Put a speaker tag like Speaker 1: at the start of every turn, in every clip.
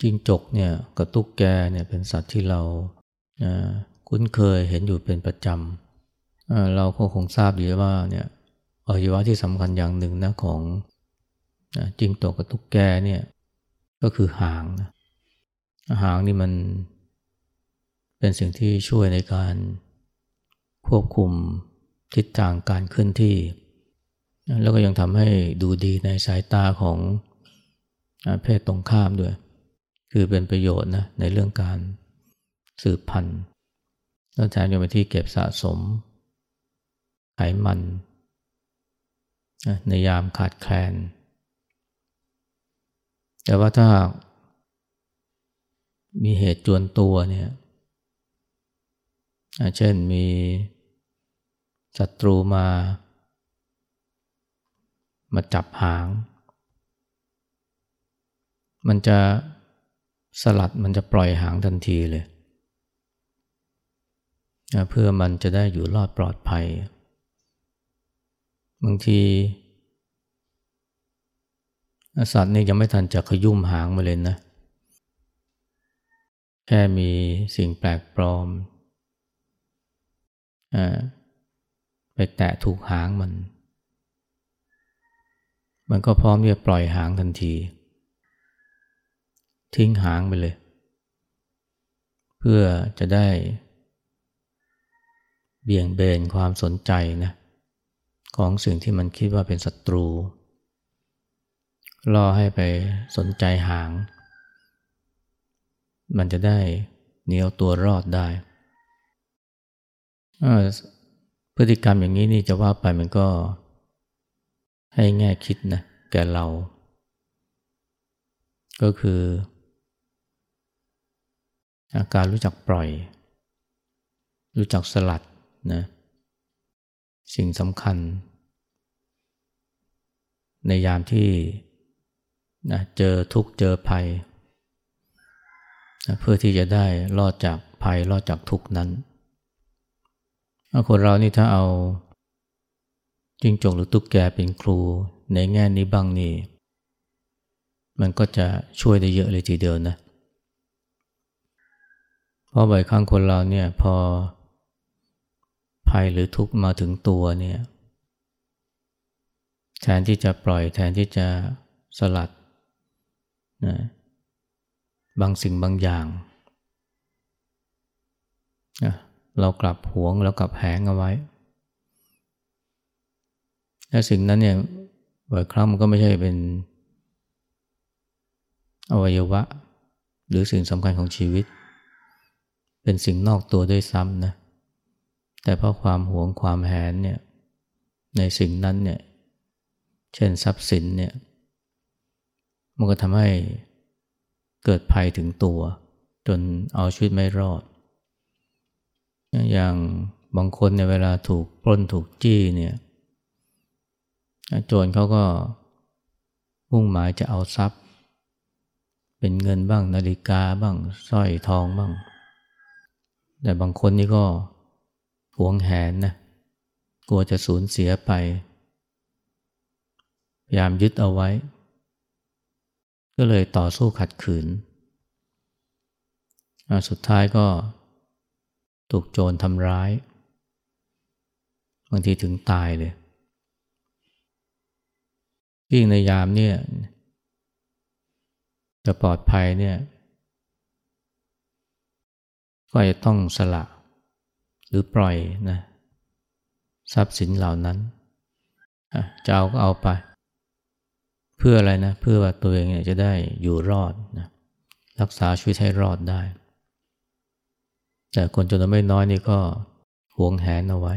Speaker 1: จิงจกเนี่ยกับตุ๊กแกเนี่ยเป็นสัตว์ที่เราคุ้นเคยเห็นอยู่เป็นประจำเราก็คงทราบดีว่าเนี่ยอวัยวะที่สำคัญอย่างหนึ่งนะของจิงจกกับตุ๊กแกเนี่ยก็คือหางนะหางนี่มันเป็นสิ่งที่ช่วยในการควบคุมทิศทางการเคลื่อนที่ แล้วก็ยังทำให้ดูดีในสายตาของเพศตรงข้ามด้วย คือเป็นประโยชน์นะในเรื่องการสืบพันธุ์แล้วแถมยังเป็นที่เก็บสะสมไขมันในยามขาดแคลน แต่ว่าถ้ามีเหตุจวนตัวเนี่ยเช่นมีศัตรูมา มาจับหาง มันจะ สลัดมันจะปล่อยหางทันทีเลยเพื่อมันจะได้อยู่รอดปลอดภัย บางทีสัตว์นี่ยังไม่ทันจะขยุ่มหางมาเลยนะ แค่มีสิ่งแปลกปลอมอไปแตะถูกหางมัน มันก็พร้อมที่จะปล่อยหางทันที ทิ้งหางไปเลย เพื่อจะได้ เบี่ยงเบนความสนใจนะของสิ่งที่มันคิดว่าเป็นศัตรู ล่อให้ไปสนใจหาง มันจะได้เหนียวตัวรอดได้ พฤติกรรมอย่างนี้นี่จะว่าไปมันก็ ให้แง่คิดนะแก่เรา ก็คือ อาการรู้จักปล่อย รู้จักสลัดนะสิ่งสำคัญ ในยามที่นะเจอทุกข์เจอภัยนะเพื่อที่จะได้รอดจากภัยรอดจากทุกข์นั้นคนเรานี่ถ้าเอาจิงจกหรือตุ๊กแกเป็นครูในแง่นี้บ้างนี่ มันก็จะช่วยได้เยอะเลยทีเดียวนะเเพราะบ่อยครั้งคนเราเนี่ยพอภัยหรือทุกข์มาถึงตัวเนี่ยแทนที่จะปล่อยแทนที่จะสลัดนะบางสิ่งบางอย่างนะเรากลับหวงเรากลับแหงเอาไว้และสิ่งนั้นเนี่ยบ่อยครั้งมันก็ไม่ใช่เป็นอวัยวะ หรือสิ่งสำคัญของชีวิต เป็นสิ่งนอกตัวด้วยซ้ำนะ แต่เพราะความหวงความแหนเนี่ยในสิ่งนั้นเนี่ย เช่นทรัพย์สินเนี่ย มันก็ทำให้เกิดภัยถึงตัว จนเอาชีวิตไม่รอด อย่างบางคนในเวลาถูกปล้นถูกจี้เนี่ยโจรเขาก็มุ่งหมายจะเอาทรัพย์ เป็นเงินบ้างนาฬิกาบ้างสร้อยทองบ้าง แต่บางคนนี่ก็หวงแหนนะกลัวจะสูญเสียไป พยายามยึดเอาไว้ ก็เลยต่อสู้ขัดขืน สุดท้ายก็ถูกโจรทำร้าย บางทีถึงตายเลยยิ่งในยามเนี่ยจะปลอดภัยเนี่ย ก็จะต้องสละหรือปล่อยนะทรัพย์สินเหล่านั้นจะเอาก็เอาไป เพื่ออะไรนะ เพื่อว่าตัวเองเนี่ยจะได้อยู่รอดนะรักษาชีวิตให้รอดได้ แต่คนจนวนไม่น้อยนี่ก็หวงแหนเอาไว้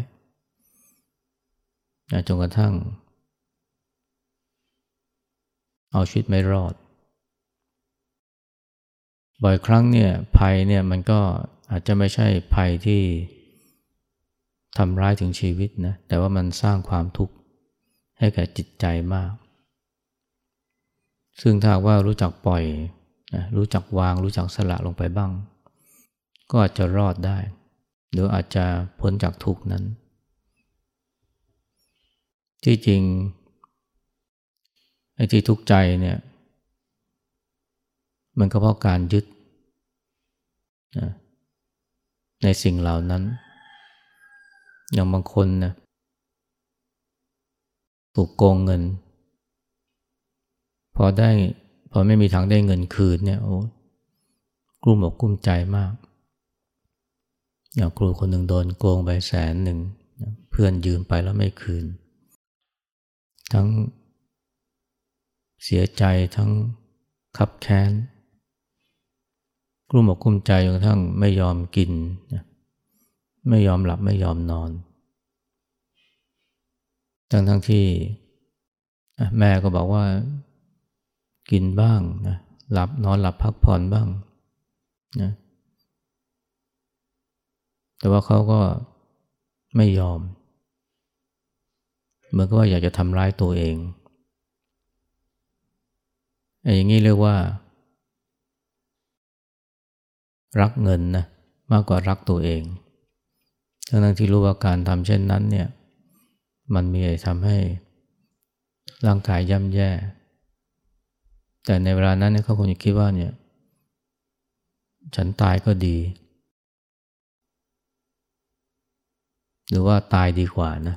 Speaker 1: จนกระทั่ง เอาชีวิตไม่รอด บ่อยครั้งเนี่ยภัยเนี่ยมันก็ อาจจะไม่ใช่ภัยที่ทำร้ายถึงชีวิตนะ แต่ว่ามันสร้างความทุกข์ให้แก่จิตใจมาก ซึ่งถ้าว่ารู้จักปล่อยนะรู้จักวาง รู้จักสละลงไปบ้าง ก็อาจจะรอดได้ หรืออาจจะพ้นจากทุกข์นั้น ที่จริงไอ้ที่ทุกข์ใจเนี่ย มันก็เพราะการยึดนะ ในสิ่งเหล่านั้น อย่างบางคนนะถูกโกงเงิน พอได้พอไม่มีทางได้เงินคืนเนี่ยโอ้กลุ้มอกกลุ้มใจมาก อย่างครูคนหนึ่งโดนโกงไปแสนหนึ่ง เพื่อนยืมไปแล้วไม่คืน ทั้งเสียใจทั้งขับแค้น กลุ้มอกกลุ้มใจจนกระทั่งไม่ยอมกิน ไม่ยอมหลับไม่ยอมนอน ทั้งทั้งที่แม่ก็บอกว่ากินบ้างนะหลับนอนหลับพักผ่อนบ้างนะแต่ว่าเขาก็ไม่ยอม เหมือนกับว่าอยากจะทำร้ายตัวเองไอ้อย่างนี้เรียกว่า รักเงินนะมากกว่ารักตัวเอง ทั้งที่รู้ว่าการทำเช่นนั้นเนี่ยมันมีทำให้ร่างกายย่ำแย่ แต่ในเวลานั้นเขาคงจะคิดว่าเนี่ยฉันตายก็ดี หรือว่าตายดีกว่านะ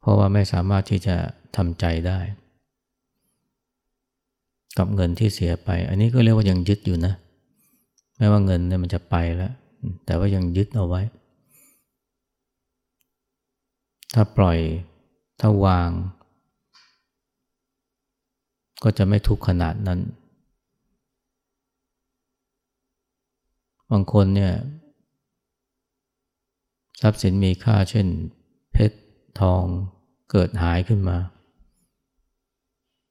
Speaker 1: เพราะว่าไม่สามารถที่จะทำใจได้ กับเงินที่เสียไป อันนี้ก็เรียกว่ายังยึดอยู่นะ แม้ว่าเงินเนี่ยมันจะไปแล้ว แต่ว่ายังยึดเอาไว้ ถ้าปล่อย ถ้าวาง ก็จะไม่ทุกข์ขนาดนั้น บางคนเนี่ยทรัพย์สินมีค่าเช่น เพชรทองเกิดหายขึ้นมา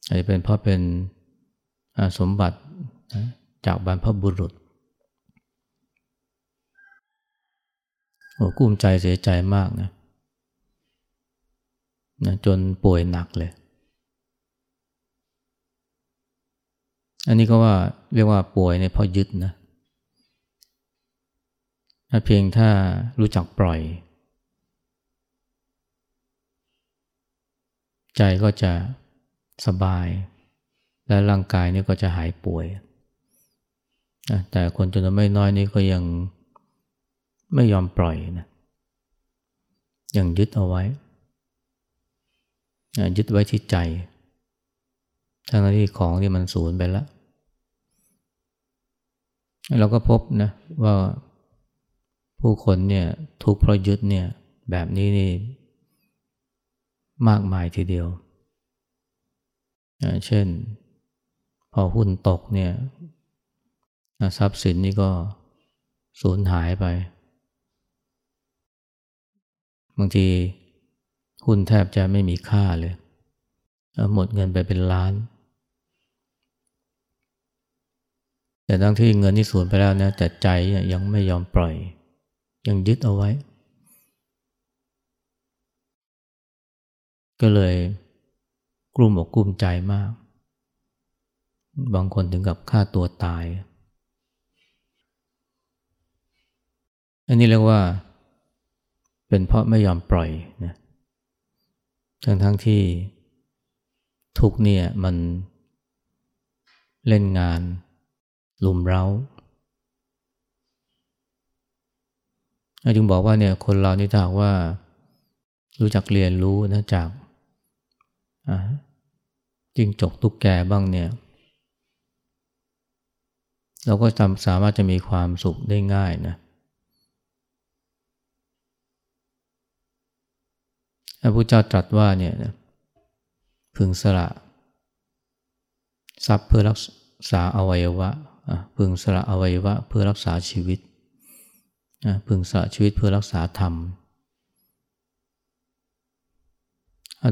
Speaker 1: อาจจะเป็นเพราะเป็น สมบัติจากบรรพบุรุษโอ้กุ้มใจเสียใจมากนะนะจนป่วยหนักเลย อันนี้ก็ว่าเรียกว่าป่วยเนี่ยเพราะยึดนะถ้าเพียงถ้ารู้จักปล่อย ใจก็จะสบาย และร่างกายนี่ก็จะหายป่วย แต่คนจำนวนไม่น้อยนี้ก็ยังไม่ยอมปล่อยนะยังยึดเอาไว้ ยึดไว้ที่ใจ ทั้งที่ของที่มันสูญไปแล้ว เราก็พบนะว่าผู้คนเนี่ยทุกข์เพราะยึดเนี่ยแบบนี้นี่มากมายทีเดียว เช่น อหุ้นตกเนี่ยทรัพย์สินนี่ก็สูญหายไป บางทีหุ้นแทบจะไม่มีค่าเลย หมดเงินไปเป็นล้าน แต่ทั้งที่เงินที่สูญไปแล้วนะแต่ใจยังไม่ยอมปล่อย ยังยึดเอาไว้ ก็เลยกลุ้มอกกลุ้มใจมาก บางคนถึงกับฆ่าตัวตาย อันนี้เรียกว่า เป็นเพราะไม่ยอมปล่อยนะทั้งทั้งที่ทุกเนี่ยมันเล่นงานลุมเร้าจึงบอกว่าเนี่ยคนเรานี่ถ้าว่า รู้จักเรียนรู้นะจากจิงจกตุกแกบ้างเนี่ย เราก็สามารถจะมีความสุขได้ง่ายนะพระพุทธเจ้าตรัสว่าเนี่ยพึงสละทรัพย์เพื่อรักษาอวัยวะพึงสละอวัยวะเพื่อรักษาชีวิตพึงสละชีวิตเพื่อรักษาธรรม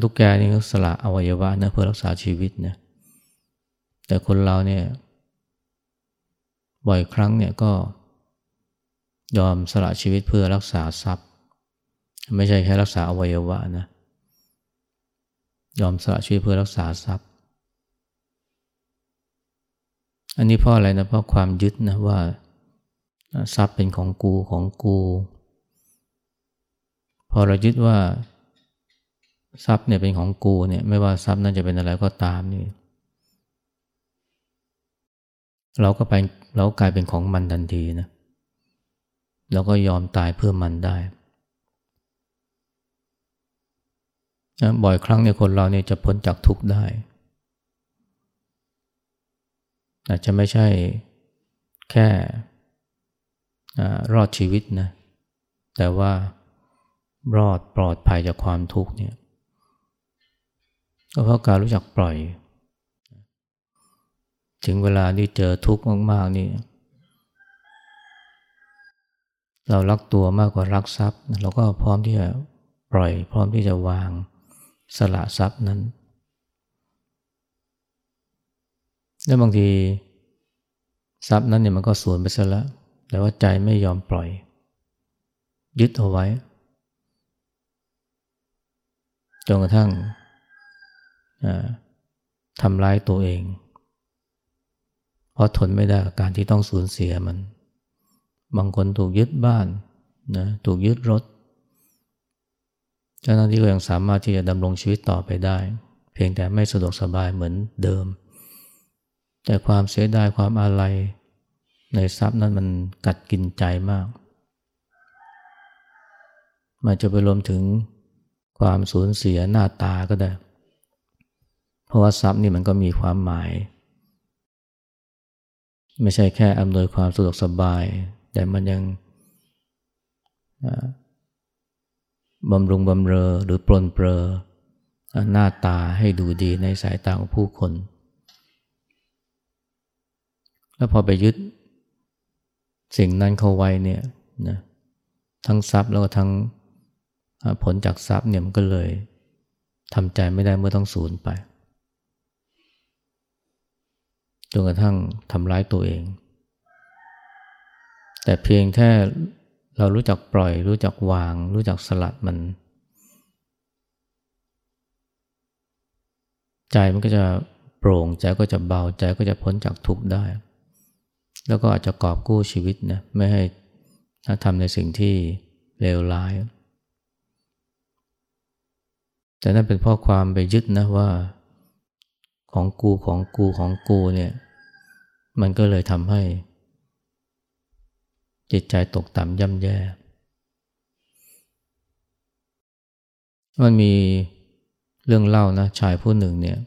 Speaker 1: ตุ๊กแกนี่ก็สละอวัยวะนะเพื่อรักษาชีวิตนะแต่คนเราเนี่ย บ่อยครั้งเนี่ยก็ยอมสละชีวิตเพื่อรักษาทรัพย์ ไม่ใช่แค่รักษาอวัยวะนะยอมสละชีวิตเพื่อรักษาทรัพย์ อันนี้เพราะอะไรนะเพราะความยึดนะว่าทรัพย์เป็นของกูของกู พอเรายึดว่าทรัพย์เนี่ยเป็นของกูเนี่ยไม่ว่าทรัพย์นั้นจะเป็นอะไรก็ตามนี่ เราก็ไป เรากลายเป็นของมันทันทีนะเราก็ยอมตายเพื่อมันได้นะบ่อยครั้งเนี่ยคนเราเนี่ยจะพ้นจากทุกข์ได้อาจจะไม่ใช่แค่รอดชีวิตนะ แต่ว่ารอดปลอดภัยจากความทุกข์เนี่ยก็เพราะการรู้จักปล่อย ถึงเวลาที่เจอทุกข์มาก ๆ นี่ เรารักตัวมากกว่ารักทรัพย์ เราก็พร้อมที่จะปล่อย พร้อมที่จะวางสละทรัพย์นั้น แล้วบางทีทรัพย์นั้นเนี่ยมันก็สูญไปซะแล้ว แต่ว่าใจไม่ยอมปล่อย ยึดเอาไว้ จนกระทั่งทำร้ายตัวเอง เพราะทนไม่ได้กับการที่ต้องสูญเสียมัน บางคนถูกยึดบ้านนะถูกยึดรถ เจ้าหน้าที่ก็ยังสามารถที่จะดำรงชีวิตต่อไปได้ เพียงแต่ไม่สะดวกสบายเหมือนเดิม แต่ความเสียดายความอาลัยในทรัพย์นั้นมันกัดกินใจมาก มันจะไปรวมถึงความสูญเสียหน้าตาก็ได้ เพราะว่าทรัพย์นี่มันก็มีความหมาย ไม่ใช่แค่อำนวยความสะดวกสบาย แต่มันยังบำรุงบำเรอหรือปลนเปลอหน้าตาให้ดูดีในสายตาของผู้คน แล้วพอไปยึดสิ่งนั้นเข้าไว้เนี่ยนะทั้งทรัพย์แล้วก็ทั้งผลจากทรัพย์เนี่ยมันก็เลยทำใจไม่ได้เมื่อต้องสูญไป จนกระทั่งทำร้ายตัวเอง แต่เพียงแค่เรารู้จักปล่อย รู้จักวาง รู้จักสลัดมัน ใจมันก็จะโปร่งใจก็จะเบาใจก็จะพ้นจากทุกข์ได้ แล้วก็อาจจะกอบกู้ชีวิตนะไม่ให้ทำในสิ่งที่เลวร้าย แต่นั่นเป็นเพราะความไปยึดนะว่า ของกูของกูของกูเนี่ย มันก็เลยทำให้ จิตใจตกต่ำย่ำแย่ มันมีเรื่องเล่านะชายผู้หนึ่งเนี่ย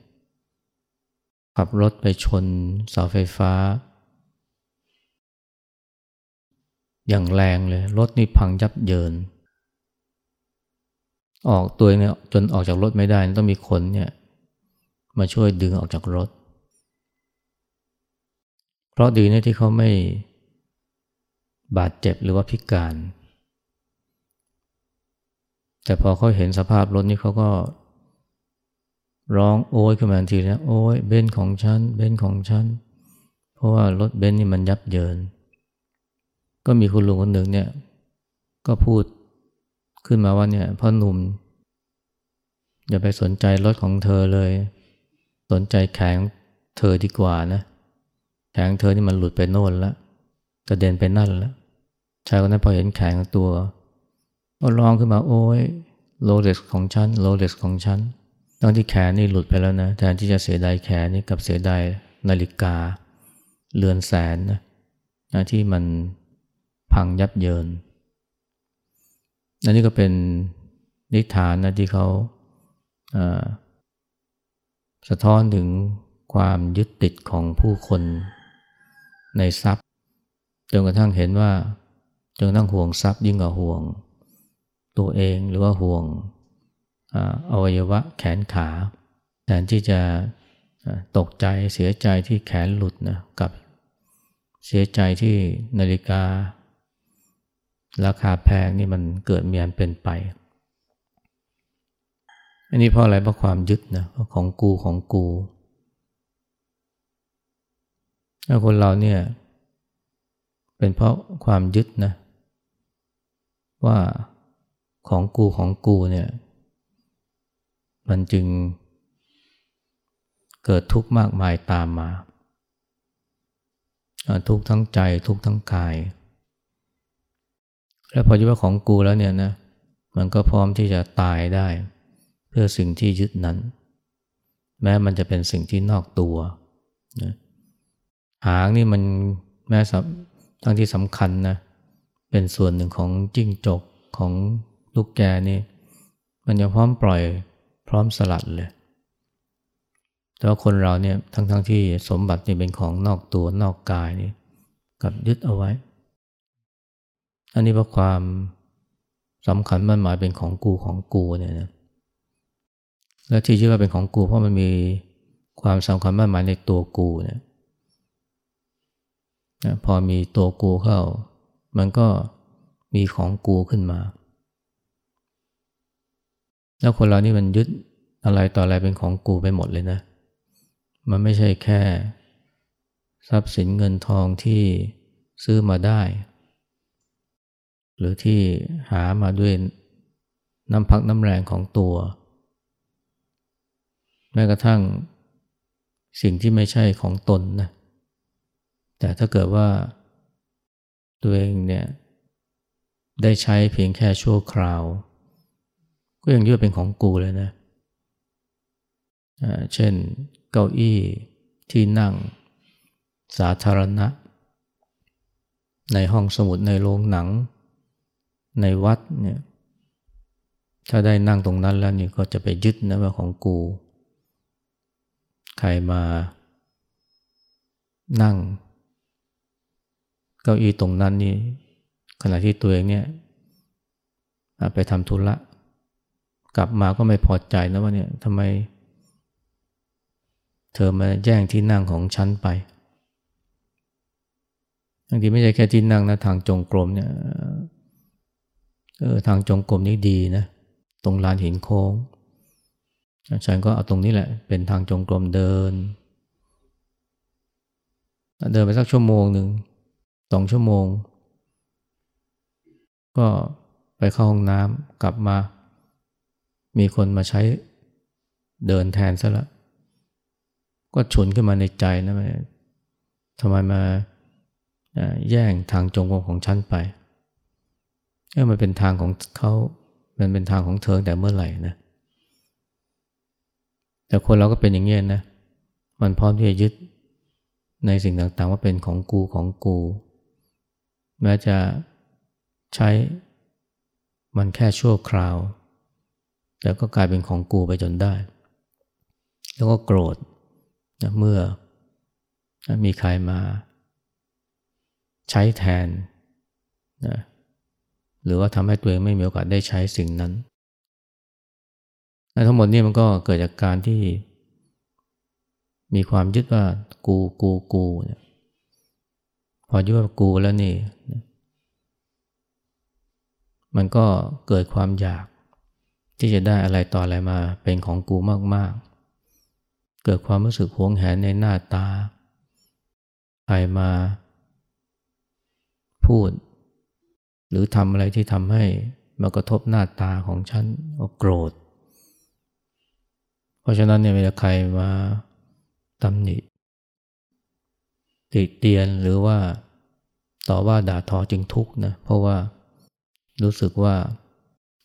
Speaker 1: ขับรถไปชนเสาไฟฟ้า อย่างแรงเลย รถนี่พังยับเยิน ออกตัวเนี่ยจนออกจากรถไม่ได้ ต้องมีคนเนี่ย มาช่วยดึงออกจากรถ เพราะดีนะที่เขาไม่บาดเจ็บหรือว่าพิการ แต่พอเขาเห็นสภาพรถนี่เขาก็ ร้องโอยขึ้นมาทันทีนะโอ้ยเบนของฉัน เบนของฉัน เพราะว่ารถเบนนี่มันยับเยิน ก็มีคุณลุงคนหนึ่งเนี่ย ก็พูดขึ้นมาว่าเนี่ยพ่อหนุ่มอย่าไปสนใจรถของเธอเลย สนใจแขงเธอดีกว่านะ แขงเธอนี่มันหลุดไปโน่นแล้วกระเด็นไปนั่นแล้วชายคนนั้นพอเห็นแขงตัว ก็ร้องขึ้นมาโอ้ยโรเล็กของฉันโรเล็กของฉันตอนที่แขนนี่หลุดไปแล้วนะแทนที่จะเสียดายแขนนี่กับเสียดายนาฬิกาเรือนแสนนะนะที่มันพังยับเยินอันนี้ก็เป็นนิทานนะที่เขา สะท้อนถึงความยึดติดของผู้คนในทรัพย์ จนกระทั่งเห็นว่าจนกระทั่งห่วงทรัพย์ยิ่งกว่าห่วง ตัวเองหรือว่าห่วงอวัยวะแขนขาแทนที่จะตกใจเสียใจที่แขนหลุดนะกับเสียใจที่นาฬิกา ราคาแพงนี่มันเกิดมีอันเป็นไป อันนี้เพราะอะไรเพราะความยึดนะเพราะของกูของกูถ้าคนเราเนี่ย เป็นเพราะความยึดนะ ว่าของกูของกูเนี่ย มันจึงเกิดทุกข์มากมายตามมา ทุกทั้งใจทุกทั้งกาย และพอยึดว่าของกูแล้วเนี่ยนะ มันก็พร้อมที่จะตายได้ เพื่อสิ่งที่ยึดนั้น แม้มันจะเป็นสิ่งที่นอกตัวนะหางนี่มันแม้ทั้งที่สำคัญนะเป็นส่วนหนึ่งของจิ้งจกของลูกแกนี่ มันยังพร้อมปล่อยพร้อมสลัดเลยแต่ว่าคนเราเนี่ยทั้งๆทที่สมบัตินี่เป็นของนอกตัวนอกกายนี่กับยึดเอาไว้ อันนี้เพราะความสำคัญมันหมายเป็นของกูของกูเนี่ยนะ และที่ชื่อว่าเป็นของกูเพราะมันมีความสำคัญมันหมายในตัวกูเนี่ยพอมีตัวกูเข้า มันก็มีของกูขึ้นมา แล้วคนเรานี่มันยึดอะไรต่ออะไรเป็นของกูไปหมดเลยนะ มันไม่ใช่แค่ ทรัพย์สินเงินทองที่ซื้อมาได้ หรือที่หามาด้วยน้ำพักน้ำแรงของตัว แม้กระทั่งสิ่งที่ไม่ใช่ของตนนะแต่ถ้าเกิดว่าตัวเองเนี่ยได้ใช้เพียงแค่ชั่วคราว ก็ยังยึดเป็นของกูเลยนะเช่นเก้าอี้ที่นั่งสาธารณะ ในห้องสมุดในโรงหนัง ในวัดเนี่ยถ้าได้นั่งตรงนั้นแล้วนี่ก็จะไปยึดนะว่าของกู ใครมานั่ง เก้าอี้ตรงนั้นนี่ขณะที่ตัวเองเนี่ยไปทำธุระกลับมาก็ไม่พอใจนะว่าเนี่ยทำไม เธอมาแย่งที่นั่งของฉันไปบางทีไม่ใช่แค่ที่นั่งนะทางจงกรมเนี่ยเออทางจงกรมนี่ดีนะ ตรงลานหินโค้ง ฉันก็เอาตรงนี้แหละ เป็นทางจงกรมเดิน เดินไปสักชั่วโมงหนึ่งสองชั่วโมง ก็ไปเข้าห้องน้ำกลับมา มีคนมาใช้เดินแทนซะละ ก็ฉุนขึ้นมาในใจนะมทำไมมาแย่งทางจงกรมของฉันไปเออมันเป็นทางของเขา มันเป็นทางของเธอแต่เมื่อไหร่นะ แต่คนเราก็เป็นอย่างนี้ยนะ มันพร้อมที่จะยึดในสิ่งต่างๆ ว่าเป็นของกูของกู แม้จะใช้มันแค่ชั่วคราว แต่ก็กลายเป็นของกูไปจนได้ แล้วก็โกรธนะเมื่อมีใครมาใช้แทนนะหรือว่าทำให้ตัวเองไม่มีโอกาสได้ใช้สิ่งนั้น ทั้งหมดนี้มันก็เกิดจากการที่ มีความยึดว่ากูกูกูเนี่ยพอยึดว่ากูแล้วนี่ มันก็เกิดความอยากที่จะได้อะไรต่ออะไรมาเป็นของกูมาก ๆ เกิดความรู้สึกหวงแหนในหน้าตา ใครมา พูด หรือทำอะไรที่ทำให้มากระทบหน้าตาของฉันก็โกรธ เพราะฉะนั้นเนี่ยเวลาใครมาตำหนิติเตียนหรือว่าต่อว่าด่าทอจึงทุกข์นะเพราะว่ารู้สึกว่า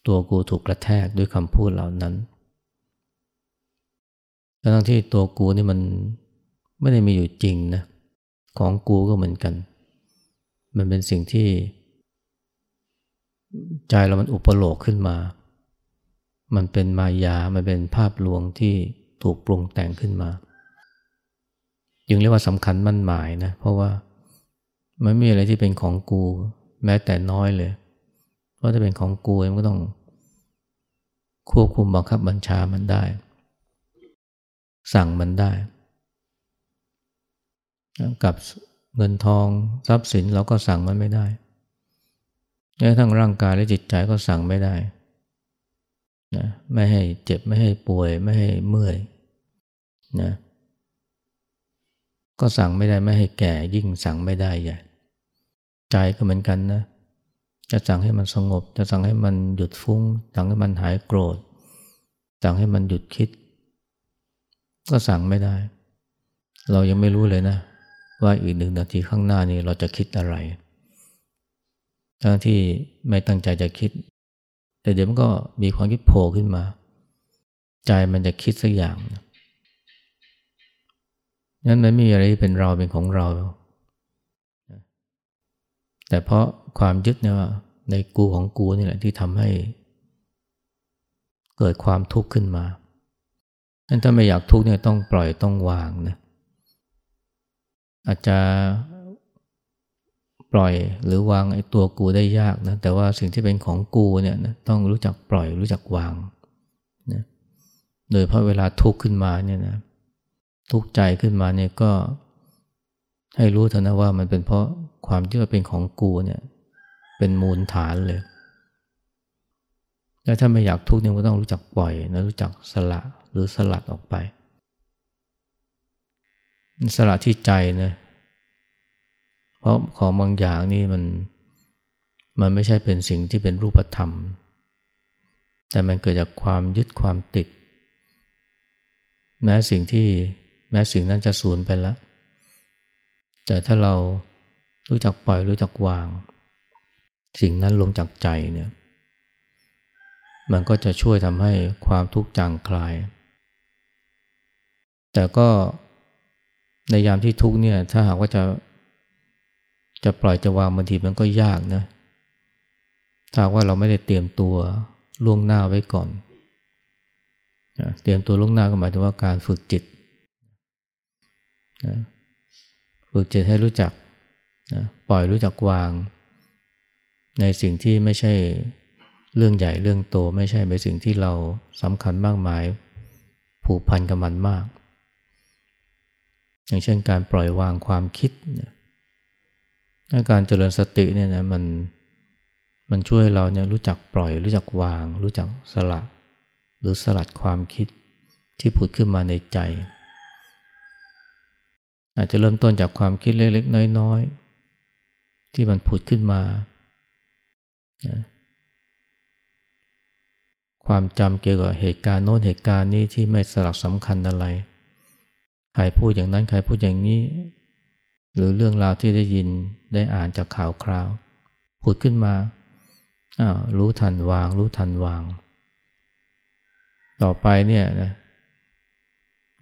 Speaker 1: ตัวกูถูกกระแทกด้วยคำพูดเหล่านั้นทั้งที่ตัวกูนี่มันไม่ได้มีอยู่จริงนะของกูก็เหมือนกัน มันเป็นสิ่งที่ ใจเรามันอุปโลกขึ้นมา มันเป็นมายา มันเป็นภาพลวงที่ถูกปรุงแต่งขึ้นมายังเรียกว่าสำคัญมั่นหมายนะ เพราะว่ามันไม่มีอะไรที่เป็นของกู แม้แต่น้อยเลย เพราะถ้าเป็นของกูมันก็ต้องควบคุมบังคับบัญชามันได้ สั่งมันได้ กับเงินทองทรัพย์สินเราก็สั่งมันไม่ได้แม้ทั้งร่างกายและจิตใจก็สั่งไม่ได้ นะไม่ให้เจ็บไม่ให้ป่วย ไม่ให้เมื่อยนะก็สั่งไม่ได้ไม่ให้แก่ยิ่งสั่งไม่ได้ใหญ่ใจก็เหมือนกันนะ จะสั่งให้มันสงบ จะสั่งให้มันหยุดฟุง้ง สั่งให้มันหายโกรธ สั่งให้มันหยุดคิด ก็สั่งไม่ได้ เรายังไม่รู้เลยนะ ว่าอีกหนึ่งนาทีข้างหน้านี้เราจะคิดอะไร ทั้งที่ไม่ตั้งใจจะคิด แต่เดี๋ยวมันก็มีความคิดโผล่ขึ้นมา ใจมันจะคิดสักอย่างนั้นมันไม่มีอะไรที่เป็นเราเป็นของเรา แต่เพราะความยึดเนี่ยในกูของกูนี่แหละที่ทำให้ เกิดความทุกข์ขึ้นมานั้นถ้าไม่อยากทุกข์เนี่ยต้องปล่อยต้องวางนะอาจจะ ปล่อยหรือวางไอ้ตัวกูได้ยากนะแต่ว่าสิ่งที่เป็นของกูเนี่ยนะต้องรู้จักปล่อยรู้จักวางนะโดยเพราะเวลาทุกข์ขึ้นมาเนี่ยนะทุกข์ใจขึ้นมาเนี่ยก็ให้รู้เถอะนะว่ามันเป็นเพราะความที่ว่าเป็นของกูเนี่ยเป็นมูลฐานเลยแล้วถ้าไม่อยากทุกข์เนี่ยก็ต้องรู้จักปล่อยนะรู้จักสละหรือสลัดออกไป สละที่ใจนะ เพราะของบางอย่างนี่มันมันไม่ใช่เป็นสิ่งที่เป็นรูปธรรม แต่มันเกิดจากความยึดความติด แม้สิ่งที่แม้สิ่งนั้นจะสูญไปแล้ว แต่ถ้าเรารู้จักปล่อยรู้จักวาง สิ่งนั้นลงจากใจเนี่ย มันก็จะช่วยทำให้ความทุกข์จางคลาย แต่ก็ในยามที่ทุกข์เนี่ยถ้าหากว่าจะ จะปล่อยจะวางบางทีมันก็ยากนะถ้าว่าเราไม่ได้เตรียมตัวล่วงหน้าไว้ก่อน เตรียมตัวล่วงหน้าก็หมายถึงว่าการฝึกจิต ฝึกจิตให้รู้จัก ปล่อยรู้จักวาง ในสิ่งที่ไม่ใช่เรื่องใหญ่เรื่องโต ไม่ใช่เป็นสิ่งที่เราสำคัญมากมาย ผูกพันกับมันมาก อย่างเช่นการปล่อยวางความคิดนี่ย การเจริญสติเนี่ยนะมันมันช่วยเราเนี่ยรู้จักปล่อย รู้จักวาง รู้จักสละ หรือสลัดความคิดที่ผุดขึ้นมาในใจ อาจจะเริ่มต้นจากความคิดเล็กๆ น้อยๆ ที่มันผุดขึ้นมาความจำเกี่ยวกับเหตุการณ์โน้นเหตุการณ์นี้ที่ไม่สลักสำคัญอะไร ใครพูดอย่างนั้นใครพูดอย่างนี้ หรือเรื่องราวที่ได้ยินได้อ่านจากข่าวคราวพูดขึ้นมาอ้าวรู้ทันวาง รู้ทันวาง ต่อไปเนี่ยนะ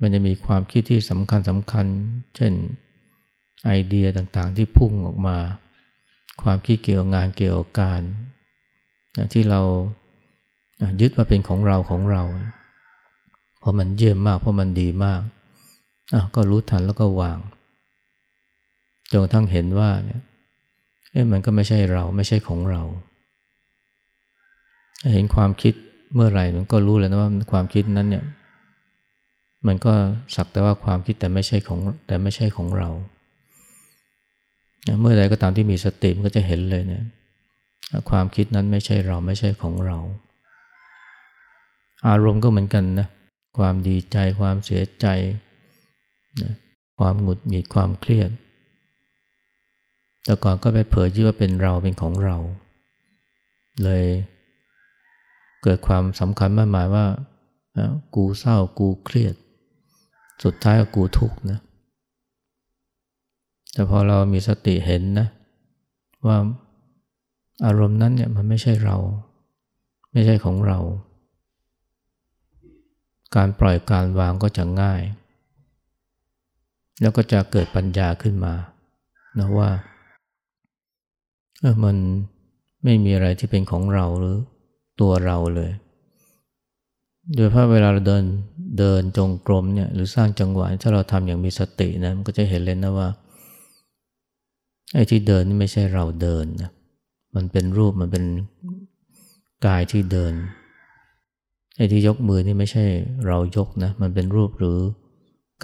Speaker 1: มันจะมีความคิดที่สำคัญสำคัญ เช่นไอเดียต่างๆ ที่พุ่งออกมา ความคิดเกี่ยวกับงานเกี่ยวกับการที่เรายึดมาเป็นของเราของเรา เพราะมันเยี่ยมมากเพราะมันดีมาก ก็รู้ทันแล้วก็วาง จนทั้งเห็นว่าเนี่ยเอ๊ะมันก็ไม่ใช่เราไม่ใช่ของเรา เห็นความคิดเมื่อไหร่มันก็รู้เลยนะว่าความคิดนั้นเนี่ย มันก็สักแต่ว่าความคิดแต่ไม่ใช่ของแต่ไม่ใช่ของเรา เมื่อใดก็ตามที่มีสติมันก็จะเห็นเลยเนี่ยความคิดนั้นไม่ใช่เราไม่ใช่ของเรา อารมณ์ก็เหมือนกันนะความดีใจความเสียใจนะความหงุดหงิดความเครียด แต่ก่อนก็ไปเผยที่ว่าเป็นเราเป็นของเรา เลยเกิดความสำคัญมากมายว่ากูเศร้ากูเครียด สุดท้ายก็กูทุกข์นะแต่พอเรามีสติเห็นนะว่าอารมณ์นั้นเนี่ยมันไม่ใช่เรา ไม่ใช่ของเรา การปล่อยการวางก็จะง่าย แล้วก็จะเกิดปัญญาขึ้นมานะว่า มันไม่มีอะไรที่เป็นของเราหรือตัวเราเลย โดยเพราะเวลาเราเดินเดินจงกรมเนี่ยหรือสร้างจังหวะถ้าเราทำอย่างมีสตินะมันก็จะเห็นเลยนะว่าไอ้ที่เดินนี่ไม่ใช่เราเดินนะมันเป็นรูปมันเป็นกายที่เดินไอ้ที่ยกมือนี่ไม่ใช่เรายกนะมันเป็นรูปหรือ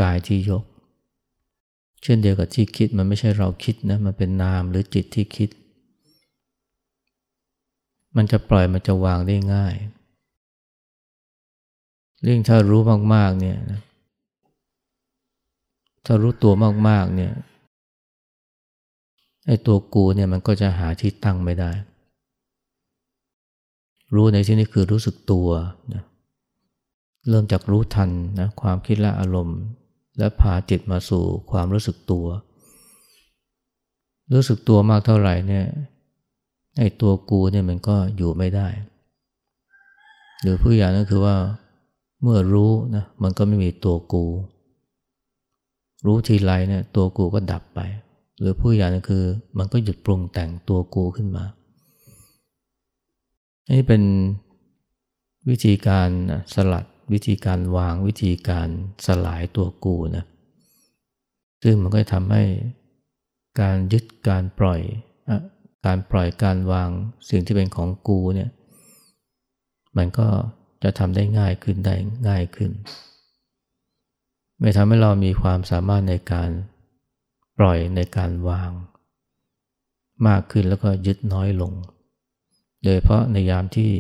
Speaker 1: กายที่ยก เช่นเดียวกับที่คิดมันไม่ใช่เราคิดนะมันเป็นนามหรือจิตที่คิด มันจะปล่อยมันจะวางได้ง่ายยิ่งถ้ารู้มากๆเนี่ยนะถ้ารู้ตัวมากๆเนี่ยไอ้ตัวกูเนี่ยมันก็จะหาที่ตั้งไม่ได้ รู้ในที่นี้คือรู้สึกตัวนะเริ่มจากรู้ทันนะความคิดและอารมณ์ และพาจิตมาสู่ความรู้สึกตัว รู้สึกตัวมากเท่าไหร่เนี่ย ไอ้ตัวกูเนี่ยมันก็อยู่ไม่ได้ หรือผู้อย่างนั่นคือว่า เมื่อรู้นะมันก็ไม่มีตัวกู รู้ทีไรเนี่ยตัวกูก็ดับไป หรือผู้อย่างนั่นคือ มันก็หยุดปรุงแต่งตัวกูขึ้นมาอันนี้เป็นวิธีการสลัดวิธีการวางวิธีการสลายตัวกูนะซึ่งมันก็ทำให้การยึดการปล่อย การปล่อยการวางสิ่งที่เป็นของกูเนี่ยมันก็จะทำได้ง่ายขึ้นได้ง่ายขึ้น ไม่ทำให้เรามีความสามารถในการปล่อยในการวาง มากขึ้นแล้วก็ยึดน้อยลง โดยเพราะในยามที่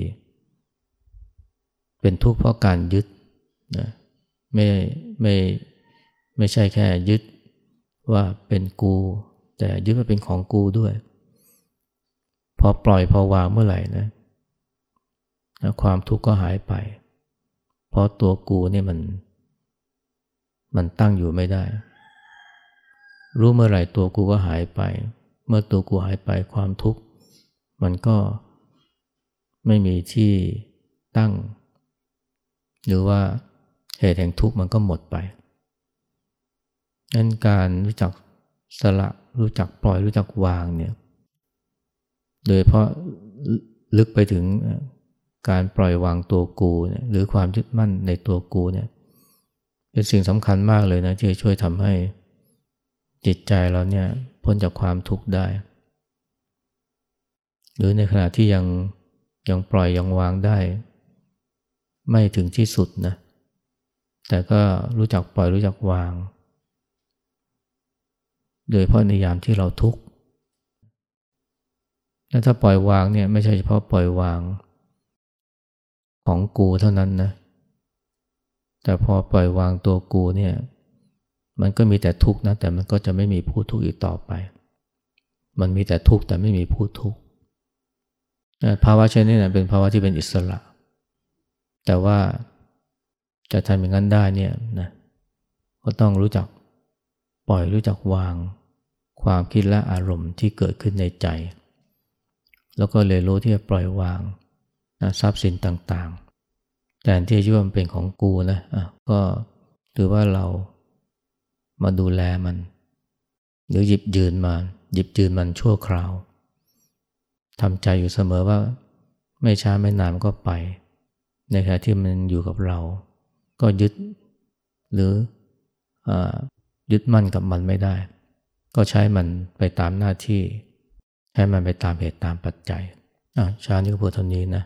Speaker 1: เป็นทุกข์เพราะการยึดนะไม่ไม่ไม่ใช่แค่ยึดว่าเป็นกู แต่ยึดว่าเป็นของกูด้วย พอปล่อยพอวางเมื่อไหร่นะความทุกข์ก็หายไป เพราะตัวกูเนี่ยมัน มันตั้งอยู่ไม่ได้ รู้เมื่อไหร่ตัวกูก็หายไป เมื่อตัวกูหายไปความทุกข์มันก็ไม่มีที่ตั้ง หรือว่าเหตุแห่งทุกข์มันก็หมดไปนั้นการรู้จักสละรู้จักปล่อยรู้จักวางเนี่ย โดยเพราะลึกไปถึงการปล่อยวางตัวกูเนี่ยหรือความยึดมั่นในตัวกูเนี่ยเป็นสิ่งสำคัญมากเลยนะที่จะช่วยทำให้จิตใจเราเนี่ยพ้นจากความทุกข์ได้ หรือในขณะที่ยังยังปล่อยยังวางได้ ไม่ถึงที่สุดนะแต่ก็รู้จักปล่อยรู้จักวาง โดยเพราะในยามที่เราทุกข์ และถ้าปล่อยวางเนี่ยไม่ใช่เฉพาะปล่อยวาง ของกูเท่านั้นนะ แต่พอปล่อยวางตัวกูเนี่ย มันก็มีแต่ทุกข์นะ แต่มันก็จะไม่มีผู้ทุกข์อีกต่อไป มันมีแต่ทุกข์แต่ไม่มีผู้ทุกข์ภาวะเช่นนี้นะเป็นภาวะที่เป็นอิสระ แต่ว่าจะทำอย่างนั้นได้เนี่ยนะก็ต้องรู้จักปล่อยรู้จักวาง ความคิดและอารมณ์ที่เกิดขึ้นในใจ แล้วก็เรียนรู้ที่จะปล่อยวางนะทรัพย์สินต่างๆ แต่ที่จะว่ามันเป็นของกูนะะก็ถือว่าเรามาดูแลมัน หรือหยิบยืนมา หยิบยืนมันชั่วคราวทำใจอยู่เสมอว่า ไม่ช้าไม่นานก็ไป ในขณะที่มันอยู่กับเรา ก็ยึดหรืออยึดมั่นกับมันไม่ได้ ก็ใช้มันไปตามหน้าที่ ให้มันไปตามเหตุตามปัจจัยอะชานี้ก็พูดเท่านี้นะ